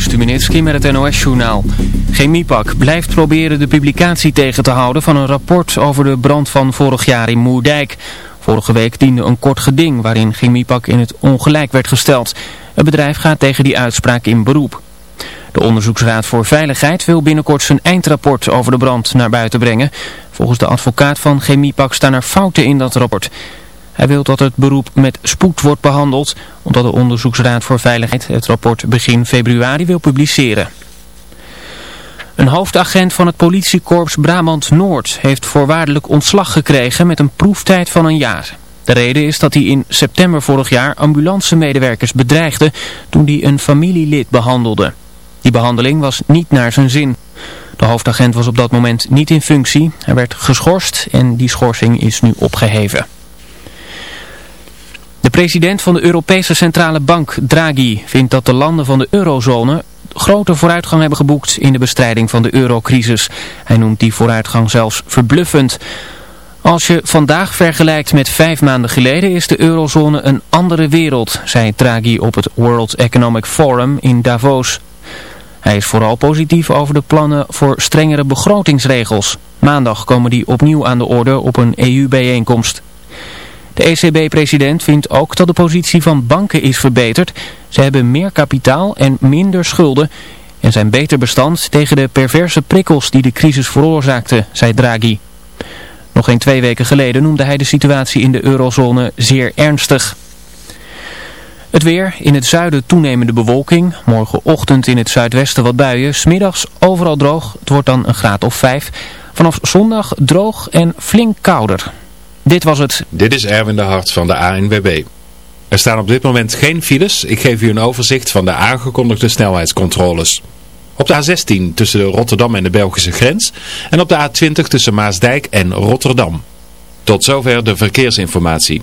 Stuminitski met het NOS-journaal. Chemiepak blijft proberen de publicatie tegen te houden van een rapport over de brand van vorig jaar in Moerdijk. Vorige week diende een kort geding waarin Chemiepak in het ongelijk werd gesteld. Het bedrijf gaat tegen die uitspraak in beroep. De Onderzoeksraad voor Veiligheid wil binnenkort zijn eindrapport over de brand naar buiten brengen. Volgens de advocaat van Chemiepak staan er fouten in dat rapport. Hij wil dat het beroep met spoed wordt behandeld, omdat de Onderzoeksraad voor Veiligheid het rapport begin februari wil publiceren. Een hoofdagent van het politiekorps Brabant Noord heeft voorwaardelijk ontslag gekregen met een proeftijd van een jaar. De reden is dat hij in september vorig jaar ambulancemedewerkers bedreigde toen hij een familielid behandelde. Die behandeling was niet naar zijn zin. De hoofdagent was op dat moment niet in functie. Hij werd geschorst en die schorsing is nu opgeheven. De president van de Europese Centrale Bank, Draghi, vindt dat de landen van de eurozone grote vooruitgang hebben geboekt in de bestrijding van de eurocrisis. Hij noemt die vooruitgang zelfs verbluffend. Als je vandaag vergelijkt met vijf maanden geleden is de eurozone een andere wereld, zei Draghi op het World Economic Forum in Davos. Hij is vooral positief over de plannen voor strengere begrotingsregels. Maandag komen die opnieuw aan de orde op een EU-bijeenkomst. De ECB-president vindt ook dat de positie van banken is verbeterd. Ze hebben meer kapitaal en minder schulden en zijn beter bestand tegen de perverse prikkels die de crisis veroorzaakte, zei Draghi. Nog geen twee weken geleden noemde hij de situatie in de eurozone zeer ernstig. Het weer, in het zuiden toenemende bewolking, morgenochtend in het zuidwesten wat buien, smiddags overal droog, het wordt dan een graad of vijf. Vanaf zondag droog en flink kouder. Dit was het. Dit is Erwin de Hart van de ANWB. Er staan op dit moment geen files. Ik geef u een overzicht van de aangekondigde snelheidscontroles. Op de A16 tussen Rotterdam en de Belgische grens. En op de A20 tussen Maasdijk en Rotterdam. Tot zover de verkeersinformatie.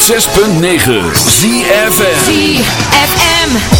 106.9 ZFM ZFM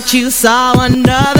like you saw another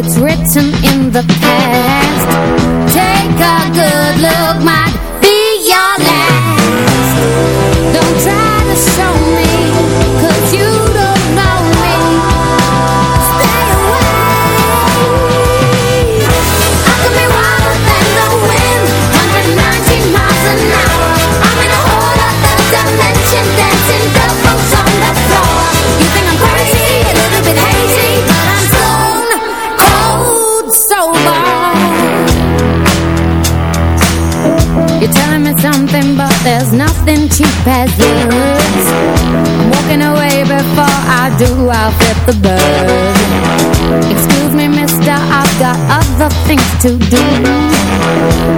It's written in the past the birds Excuse me mister, I've got other things to do.